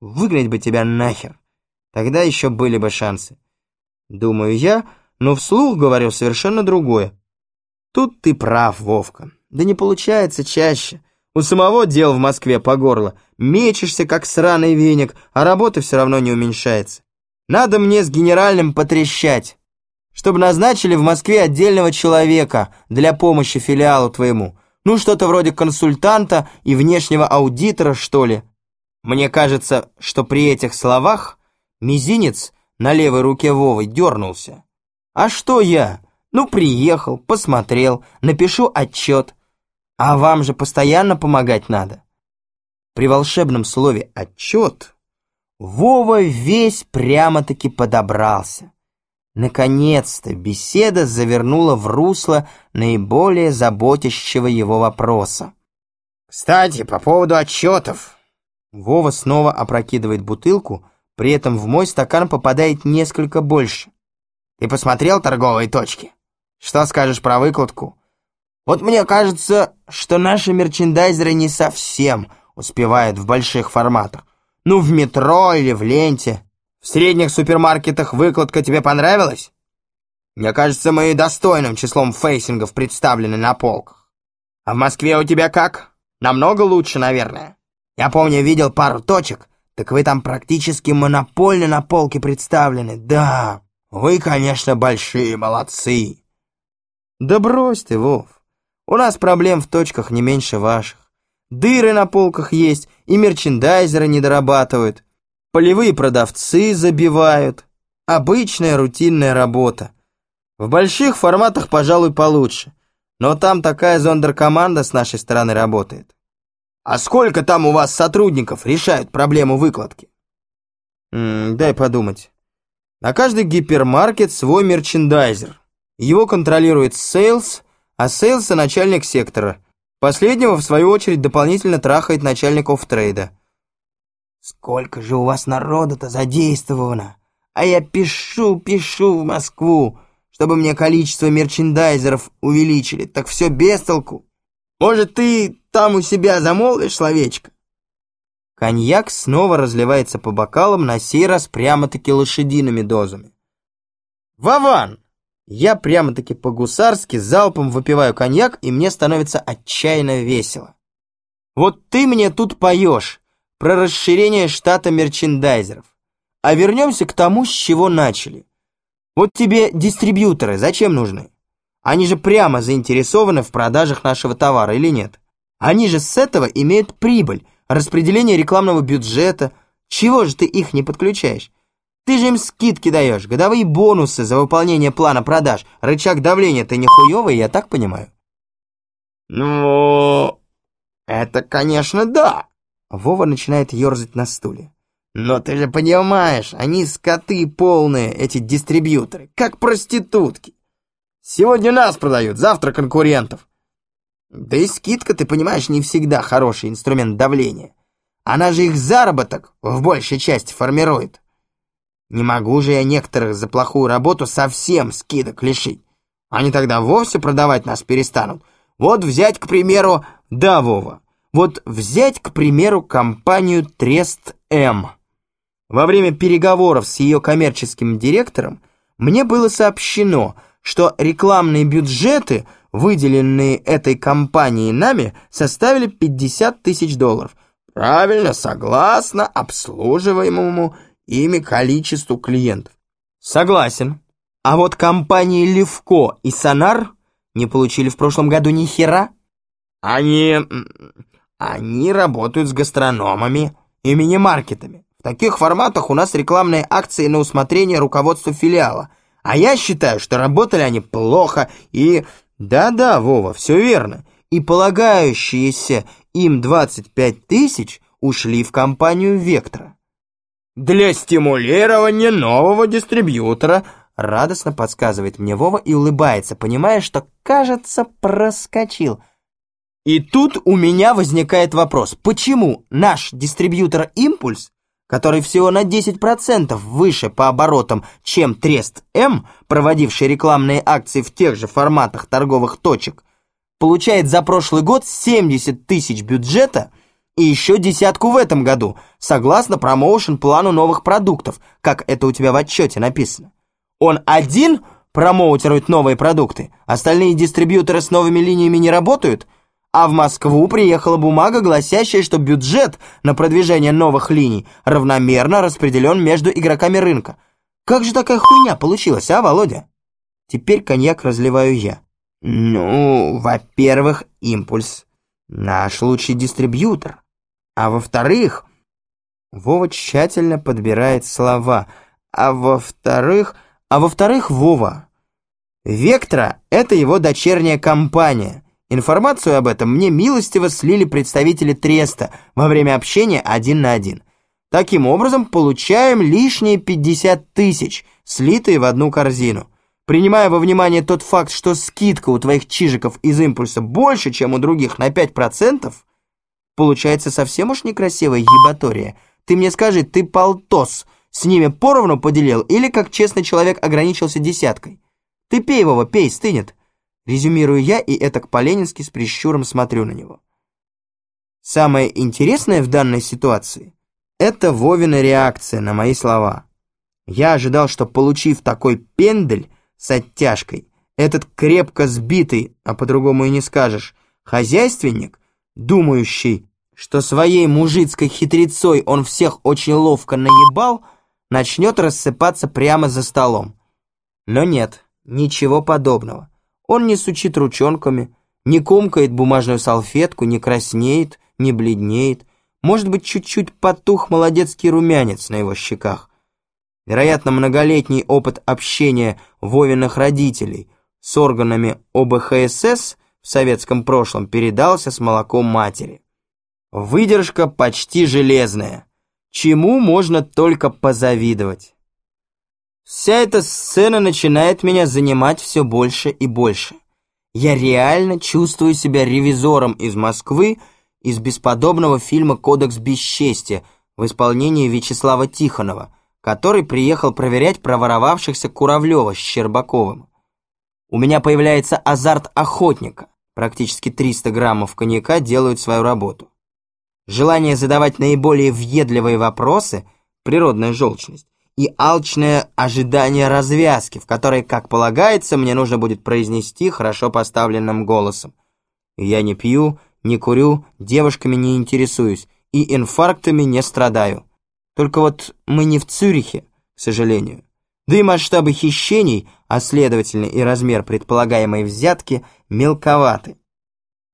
Выгнать бы тебя нахер. Тогда еще были бы шансы. Думаю я, но вслух говорю совершенно другое. Тут ты прав, Вовка. Да не получается чаще. У самого дел в Москве по горло. Мечешься, как сраный веник, а работа все равно не уменьшается. Надо мне с генеральным потрещать, чтобы назначили в Москве отдельного человека для помощи филиалу твоему. Ну, что-то вроде консультанта и внешнего аудитора, что ли. Мне кажется, что при этих словах мизинец на левой руке Вовы дернулся. А что я? Ну, приехал, посмотрел, напишу отчет. А вам же постоянно помогать надо. При волшебном слове «отчет» Вова весь прямо-таки подобрался. Наконец-то беседа завернула в русло наиболее заботящего его вопроса. «Кстати, по поводу отчетов». Вова снова опрокидывает бутылку, при этом в мой стакан попадает несколько больше. «Ты посмотрел торговые точки? Что скажешь про выкладку?» «Вот мне кажется, что наши мерчендайзеры не совсем успевают в больших форматах. Ну, в метро или в ленте. В средних супермаркетах выкладка тебе понравилась? Мне кажется, мы достойным числом фейсингов представлены на полках. А в Москве у тебя как? Намного лучше, наверное. Я помню, видел пару точек, так вы там практически монопольно на полке представлены. Да, вы, конечно, большие молодцы. Да брось ты, Вов. У нас проблем в точках не меньше ваших. Дыры на полках есть, и мерчендайзеры не дорабатывают. Полевые продавцы забивают. Обычная рутинная работа. В больших форматах, пожалуй, получше. Но там такая зондеркоманда с нашей стороны работает. А сколько там у вас сотрудников решают проблему выкладки? М -м, дай подумать. На каждый гипермаркет свой мерчендайзер. Его контролирует сейлс, а сейлса начальник сектора – Последнего, в свою очередь, дополнительно трахает начальник оффтрейда. «Сколько же у вас народа-то задействовано! А я пишу, пишу в Москву, чтобы мне количество мерчендайзеров увеличили, так все без толку. Может, ты там у себя замолвишь словечко?» Коньяк снова разливается по бокалам, на сей раз прямо-таки лошадиными дозами. «Вован!» Я прямо-таки по-гусарски залпом выпиваю коньяк, и мне становится отчаянно весело. Вот ты мне тут поешь про расширение штата мерчендайзеров. А вернемся к тому, с чего начали. Вот тебе дистрибьюторы зачем нужны? Они же прямо заинтересованы в продажах нашего товара или нет? Они же с этого имеют прибыль, распределение рекламного бюджета. Чего же ты их не подключаешь? Ты же им скидки даешь, годовые бонусы за выполнение плана продаж. Рычаг давления-то не хуёвый, я так понимаю? Ну, это, конечно, да. Вова начинает ерзать на стуле. Но ты же понимаешь, они скоты полные, эти дистрибьюторы, как проститутки. Сегодня нас продают, завтра конкурентов. Да и скидка, ты понимаешь, не всегда хороший инструмент давления. Она же их заработок в большей части формирует. Не могу же я некоторых за плохую работу совсем скидок лишить. Они тогда вовсе продавать нас перестанут. Вот взять, к примеру, да, Вова, вот взять, к примеру, компанию Трест М. Во время переговоров с ее коммерческим директором мне было сообщено, что рекламные бюджеты, выделенные этой компанией нами, составили 50 тысяч долларов. Правильно, согласно обслуживаемому ими количеству клиентов. Согласен. А вот компании Левко и Сонар не получили в прошлом году ни хера. Они... они работают с гастрономами и мини-маркетами. В таких форматах у нас рекламные акции на усмотрение руководства филиала. А я считаю, что работали они плохо и... Да-да, Вова, все верно. И полагающиеся им 25 тысяч ушли в компанию «Вектора». «Для стимулирования нового дистрибьютора», радостно подсказывает мне Вова и улыбается, понимая, что, кажется, проскочил. И тут у меня возникает вопрос, почему наш дистрибьютор «Импульс», который всего на 10% выше по оборотам, чем Трест М, проводивший рекламные акции в тех же форматах торговых точек, получает за прошлый год 70 тысяч бюджета И еще десятку в этом году, согласно промоушен-плану новых продуктов, как это у тебя в отчете написано. Он один промоутерует новые продукты, остальные дистрибьюторы с новыми линиями не работают, а в Москву приехала бумага, гласящая, что бюджет на продвижение новых линий равномерно распределен между игроками рынка. Как же такая хуйня получилась, а, Володя? Теперь коньяк разливаю я. Ну, во-первых, импульс. Наш лучший дистрибьютор. А во-вторых, Вова тщательно подбирает слова. А во-вторых, а во-вторых, Вова. Вектора — это его дочерняя компания. Информацию об этом мне милостиво слили представители Треста во время общения один на один. Таким образом, получаем лишние 50 тысяч, слитые в одну корзину. Принимая во внимание тот факт, что скидка у твоих чижиков из импульса больше, чем у других на 5%, получается совсем уж некрасивая ебатория. Ты мне скажи, ты полтос с ними поровну поделил или как честный человек ограничился десяткой? Ты пей, Вова, пей, стынет. Резюмирую я и это по-ленински с прищуром смотрю на него. Самое интересное в данной ситуации – это Вовина реакция на мои слова. Я ожидал, что, получив такой пендель с оттяжкой, этот крепко сбитый, а по-другому и не скажешь, хозяйственник, думающий, что своей мужицкой хитрецой он всех очень ловко наебал, начнет рассыпаться прямо за столом. Но нет, ничего подобного. Он не сучит ручонками, не комкает бумажную салфетку, не краснеет, не бледнеет. Может быть, чуть-чуть потух молодецкий румянец на его щеках. Вероятно, многолетний опыт общения Вовиных родителей с органами ОБХСС в советском прошлом передался с молоком матери. Выдержка почти железная, чему можно только позавидовать. Вся эта сцена начинает меня занимать все больше и больше. Я реально чувствую себя ревизором из Москвы из бесподобного фильма «Кодекс бесчестия» в исполнении Вячеслава Тихонова, который приехал проверять проворовавшихся Куравлева с Щербаковым. У меня появляется азарт охотника. Практически 300 граммов коньяка делают свою работу. Желание задавать наиболее въедливые вопросы, природная желчность, и алчное ожидание развязки, в которой, как полагается, мне нужно будет произнести хорошо поставленным голосом. Я не пью, не курю, девушками не интересуюсь и инфарктами не страдаю. Только вот мы не в Цюрихе, к сожалению. Да и масштабы хищений, а следовательно и размер предполагаемой взятки, мелковаты.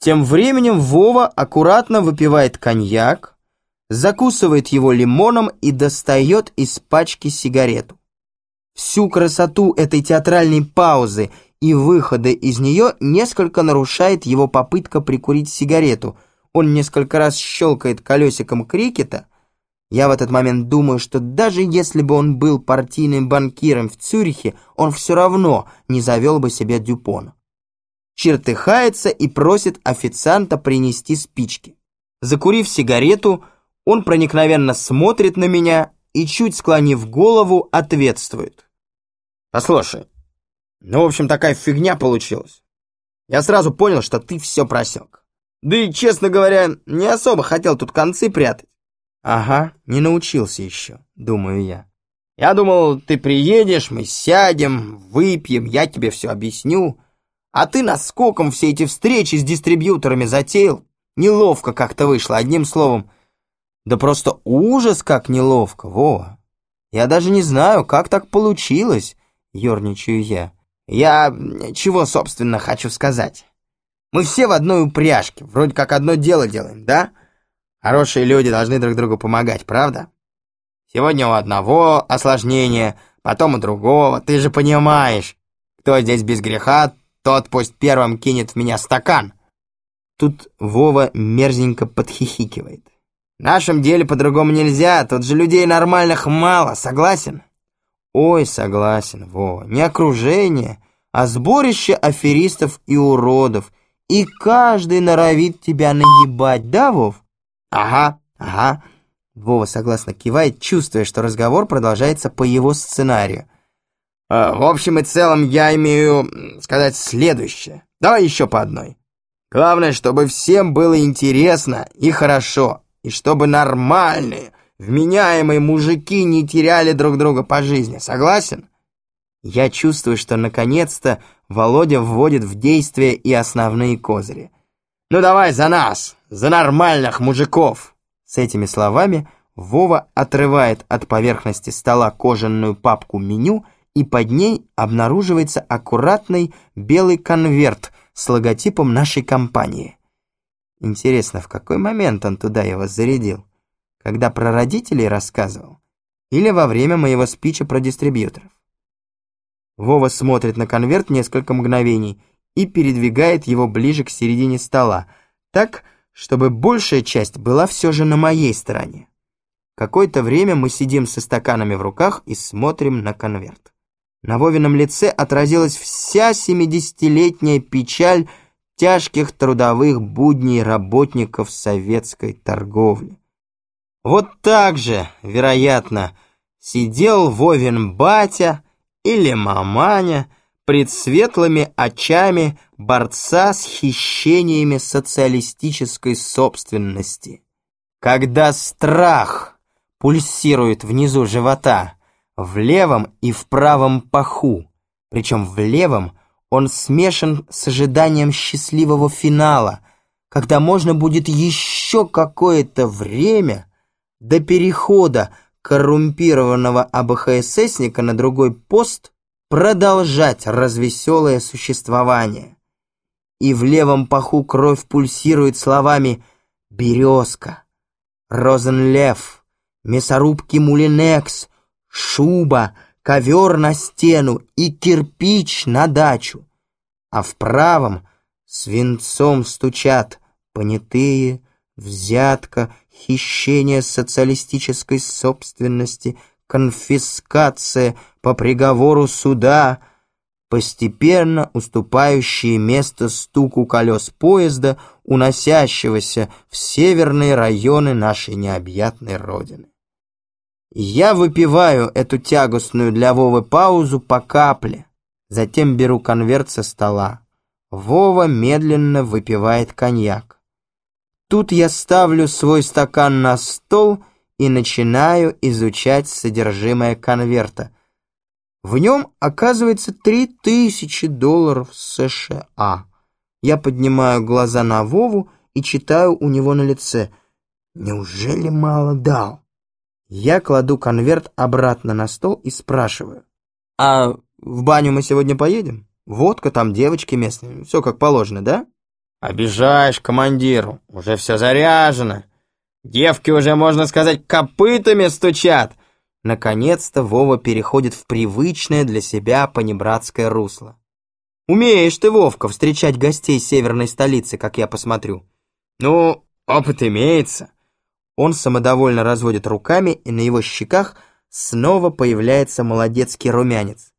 Тем временем Вова аккуратно выпивает коньяк, закусывает его лимоном и достает из пачки сигарету. Всю красоту этой театральной паузы и выхода из нее несколько нарушает его попытка прикурить сигарету. Он несколько раз щелкает колесиком крикета. Я в этот момент думаю, что даже если бы он был партийным банкиром в Цюрихе, он все равно не завел бы себе дюпона. Чертыхается и просит официанта принести спички. Закурив сигарету, он проникновенно смотрит на меня и, чуть склонив голову, ответствует. «Послушай, ну, в общем, такая фигня получилась. Я сразу понял, что ты все просек. Да и, честно говоря, не особо хотел тут концы прятать. Ага, не научился еще, думаю я. Я думал, ты приедешь, мы сядем, выпьем, я тебе все объясню. А ты наскоком все эти встречи с дистрибьюторами затеял. Неловко как-то вышло, одним словом. Да просто ужас, как неловко, Вова. Я даже не знаю, как так получилось, ерничаю я. Я чего, собственно, хочу сказать? Мы все в одной упряжке, вроде как одно дело делаем, да? Хорошие люди должны друг другу помогать, правда? Сегодня у одного осложнение, потом у другого, ты же понимаешь. Кто здесь без греха, тот пусть первым кинет в меня стакан. Тут Вова мерзенько подхихикивает. В нашем деле по-другому нельзя, тут же людей нормальных мало, согласен? Ой, согласен, Вова, не окружение, а сборище аферистов и уродов, и каждый норовит тебя наебать, да, Вов? Ага, ага. Вова согласно кивает, чувствуя, что разговор продолжается по его сценарию. А, в общем и целом я имею сказать следующее. Давай еще по одной. Главное, чтобы всем было интересно и хорошо. И чтобы нормальные, вменяемые мужики не теряли друг друга по жизни. Согласен? Я чувствую, что наконец-то Володя вводит в действие и основные козыри. «Ну давай за нас, за нормальных мужиков!» С этими словами Вова отрывает от поверхности стола кожаную папку меню, и под ней обнаруживается аккуратный белый конверт с логотипом нашей компании. Интересно, в какой момент он туда его зарядил? Когда про родителей рассказывал? Или во время моего спича про дистрибьюторов? Вова смотрит на конверт несколько мгновений и передвигает его ближе к середине стола, так, чтобы большая часть была все же на моей стороне. Какое-то время мы сидим со стаканами в руках и смотрим на конверт. На Вовином лице отразилась вся семидесятилетняя печаль тяжких трудовых будней работников советской торговли. Вот так же, вероятно, сидел Вовин батя, или маманя пред светлыми очами борца с хищениями социалистической собственности. Когда страх пульсирует внизу живота, в левом и в правом паху, причем в левом он смешан с ожиданием счастливого финала, когда можно будет еще какое-то время до перехода коррумпированного АБХССника на другой пост продолжать развеселое существование. И в левом паху кровь пульсирует словами «березка», «розенлев», «мясорубки мулинекс», «шуба», «ковер на стену» и «кирпич на дачу». А в правом свинцом стучат понятые, взятка, хищение социалистической собственности, конфискация по приговору суда, постепенно уступающие место стуку колес поезда, уносящегося в северные районы нашей необъятной Родины. Я выпиваю эту тягостную для Вовы паузу по капле, затем беру конверт со стола. Вова медленно выпивает коньяк. Тут я ставлю свой стакан на стол и начинаю изучать содержимое конверта. В нем оказывается три тысячи долларов США. Я поднимаю глаза на Вову и читаю у него на лице. Неужели мало дал? Я кладу конверт обратно на стол и спрашиваю. А в баню мы сегодня поедем? Водка там, девочки местные, все как положено, да? «Обижаешь командиру, уже все заряжено. Девки уже, можно сказать, копытами стучат». Наконец-то Вова переходит в привычное для себя понебратское русло. «Умеешь ты, Вовка, встречать гостей северной столицы, как я посмотрю». «Ну, опыт имеется». Он самодовольно разводит руками, и на его щеках снова появляется молодецкий румянец.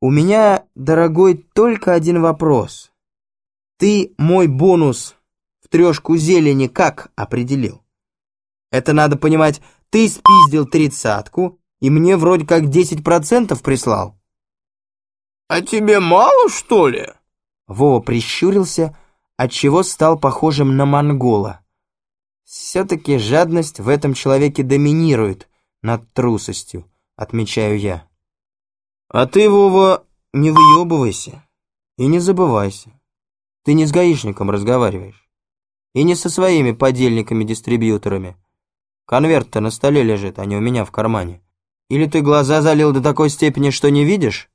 «У меня, дорогой, только один вопрос». Ты мой бонус в трешку зелени как определил? Это надо понимать, ты спиздил тридцатку и мне вроде как десять процентов прислал. А тебе мало, что ли? Вова прищурился, отчего стал похожим на монгола. Все-таки жадность в этом человеке доминирует над трусостью, отмечаю я. А ты, Вова, не выебывайся и не забывайся. Ты не с гаишником разговариваешь. И не со своими подельниками-дистрибьюторами. Конверт-то на столе лежит, а не у меня в кармане. Или ты глаза залил до такой степени, что не видишь?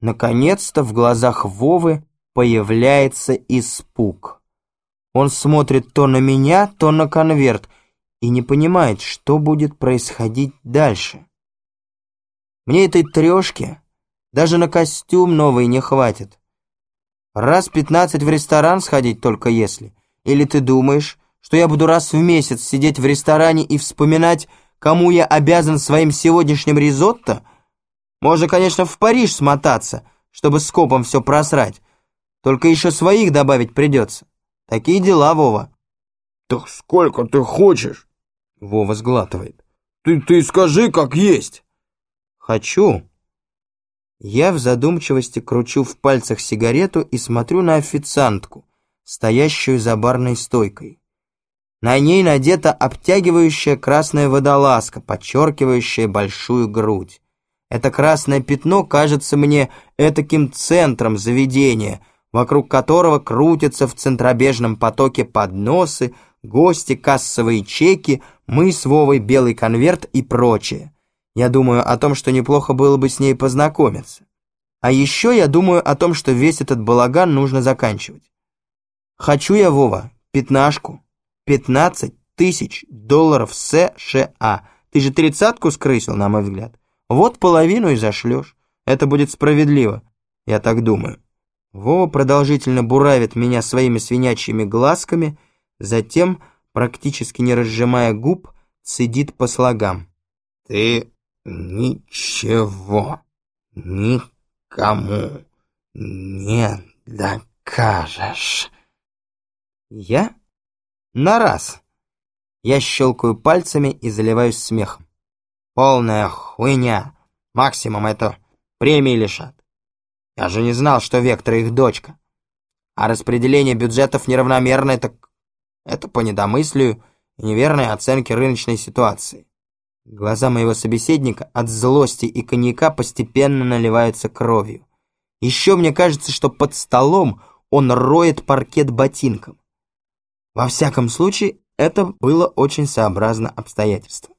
Наконец-то в глазах Вовы появляется испуг. Он смотрит то на меня, то на конверт и не понимает, что будет происходить дальше. Мне этой трешки даже на костюм новый не хватит. Раз пятнадцать в ресторан сходить только если. Или ты думаешь, что я буду раз в месяц сидеть в ресторане и вспоминать, кому я обязан своим сегодняшним ризотто? Можно, конечно, в Париж смотаться, чтобы скопом все просрать. Только еще своих добавить придется. Такие дела, Вова. Так сколько ты хочешь? Вова сглатывает. Ты, ты скажи, как есть. Хочу. Я в задумчивости кручу в пальцах сигарету и смотрю на официантку, стоящую за барной стойкой. На ней надета обтягивающая красная водолазка, подчеркивающая большую грудь. Это красное пятно кажется мне этаким центром заведения, вокруг которого крутятся в центробежном потоке подносы, гости, кассовые чеки, мы с Вовой, белый конверт и прочее. Я думаю о том, что неплохо было бы с ней познакомиться. А еще я думаю о том, что весь этот балаган нужно заканчивать. Хочу я, Вова, пятнашку. Пятнадцать тысяч долларов США. Ты же тридцатку скрысил, на мой взгляд. Вот половину и зашлешь. Это будет справедливо, я так думаю. Вова продолжительно буравит меня своими свинячьими глазками, затем, практически не разжимая губ, цедит по слогам. «Ты ничего никому не докажешь». «Я? На раз!» Я щелкаю пальцами и заливаюсь смехом. Полная хуйня. Максимум это премии лишат. Я же не знал, что Вектор их дочка. А распределение бюджетов неравномерное, так это по недомыслию и неверной оценке рыночной ситуации. Глаза моего собеседника от злости и коньяка постепенно наливаются кровью. Еще мне кажется, что под столом он роет паркет ботинком. Во всяком случае, это было очень сообразно обстоятельствам.